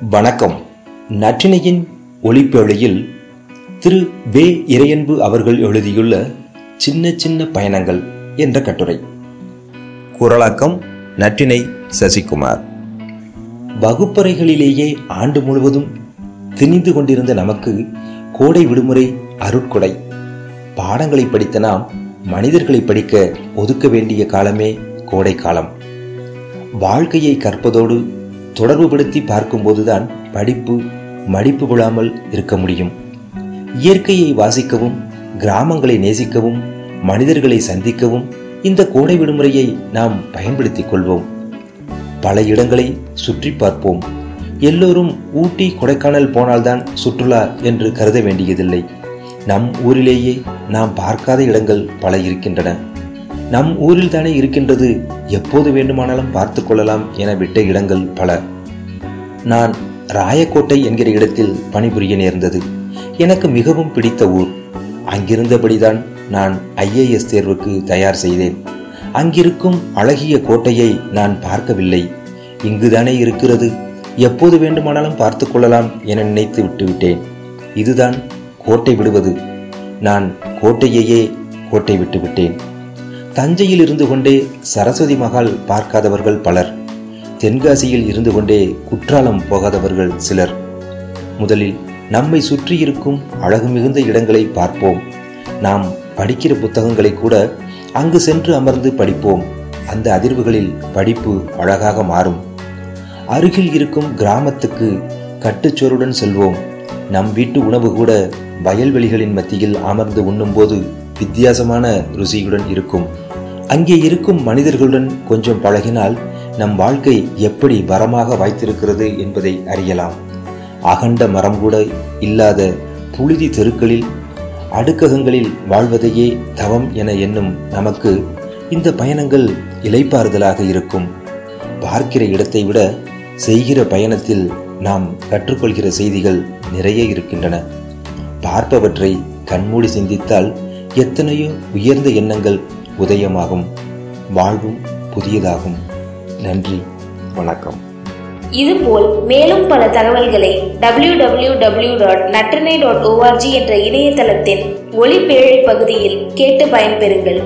வணக்கம். நற்றினையின் ஒளிப்பேழையில் திரு வே இறையன்பு அவர்கள் எழுதியுள்ள சின்ன சின்ன பயணங்கள் என்ற கட்டுரை. குரலாக்கம் நற்றினை சசிகுமார். வகுப்பறைகளிலேயே ஆண்டு முழுவதும் திணிந்து கொண்டிருந்த நமக்கு கோடை விடுமுறை அருட்கொடை. பாடங்களை படித்த நாம் மனிதர்களை படிக்க ஒதுக்க வேண்டிய காலமே கோடை காலம் வாழ்க்கையை கற்பதோடு தொடர்புபடுத்தி பார்க்கும்போதுதான் படிப்பு மடிப்பு விழாமல் இருக்க முடியும். இயற்கையை வாசிக்கவும் கிராமங்களை நேசிக்கவும் மனிதர்களை சந்திக்கவும் இந்த கோடை விடுமுறையை நாம் பயன்படுத்திக் கொள்வோம். பல இடங்களை சுற்றி பார்ப்போம். எல்லோரும் ஊட்டி கொடைக்கானல் போனால்தான் சுற்றுலா என்று கருத வேண்டியதில்லை. நம் ஊரிலேயே நாம் பார்க்காத இடங்கள் பல இருக்கின்றன. நம் ஊரில் தானே இருக்கின்றது. எப்போது வேண்டுமானாலும் பார்த்து கொள்ளலாம் என விட்ட இடங்கள் பல. நான் ராயக்கோட்டை என்கிற இடத்தில் பணிபுரிய நேர்ந்தது. எனக்கு மிகவும் பிடித்த ஊர். அங்கிருந்தபடிதான் நான் ஐஏஎஸ் தேர்வுக்கு தயார் செய்தேன். அங்கிருக்கும் அழகிய கோட்டையை நான் பார்க்கவில்லை. இங்குதானே இருக்கிறது. எப்போது வேண்டுமானாலும் பார்த்து கொள்ளலாம் என நினைத்து விட்டுவிட்டேன். இதுதான் கோட்டை விடுவது. நான் கோட்டையையே கோட்டை விட்டுவிட்டேன் தஞ்சையில் இருந்து கொண்டே சரஸ்வதி மகால் பார்க்காதவர்கள் பலர் தென்காசியில் இருந்து கொண்டே குற்றாலம் போகாதவர்கள் சிலர். முதலில் நம்மை சுற்றி இருக்கும் அழகு மிகுந்த இடங்களை பார்ப்போம். நாம் படிக்கிற புத்தகங்களை கூட அங்கு சென்று அமர்ந்து படிப்போம். அந்த அதிர்வுகளில் படிப்பு அழகாக மாறும். அருகில் இருக்கும் கிராமத்துக்கு கட்டுச்சோருடன் செல்வோம். நம் வீட்டு உணவு கூட வயல்வெளிகளின் மத்தியில் அமர்ந்து உண்ணும்போது வித்தியாசமான ருசியுடன் இருக்கும். அங்கே இருக்கும் மனிதர்களுடன் கொஞ்சம் பழகினால் நம் வாழ்க்கை எப்படி வரமாக வாய்த்திருக்கிறது என்பதை அறியலாம். அகண்ட மரம் கூட இல்லாத புழுதி தெருக்களில் அடுக்ககங்களில் வாழ்வதையே தவம் என எண்ணும் நமக்கு இந்த பயணங்கள் இலைப்பாறுதலாக இருக்கும். பார்க்கிற இடத்தை விட செய்கிற பயணத்தில் நாம் கற்றுக்கொள்கிற செய்திகள் நிறைய இருக்கின்றன. பார்ப்பவற்றை கண்மூடி சிந்தித்தால் எத்தனையோ உயர்ந்த எண்ணங்கள் உதயமாகும். வாழ்வும் புதியதாகும். நன்றி வணக்கம். இதுபோல் மேலும் பல தகவல்களை W W W dot Natrinai dot ORG என்ற இணையதளத்தின் ஒளிப்பேழை பகுதியில் கேட்டு பயன்பெறுங்கள்.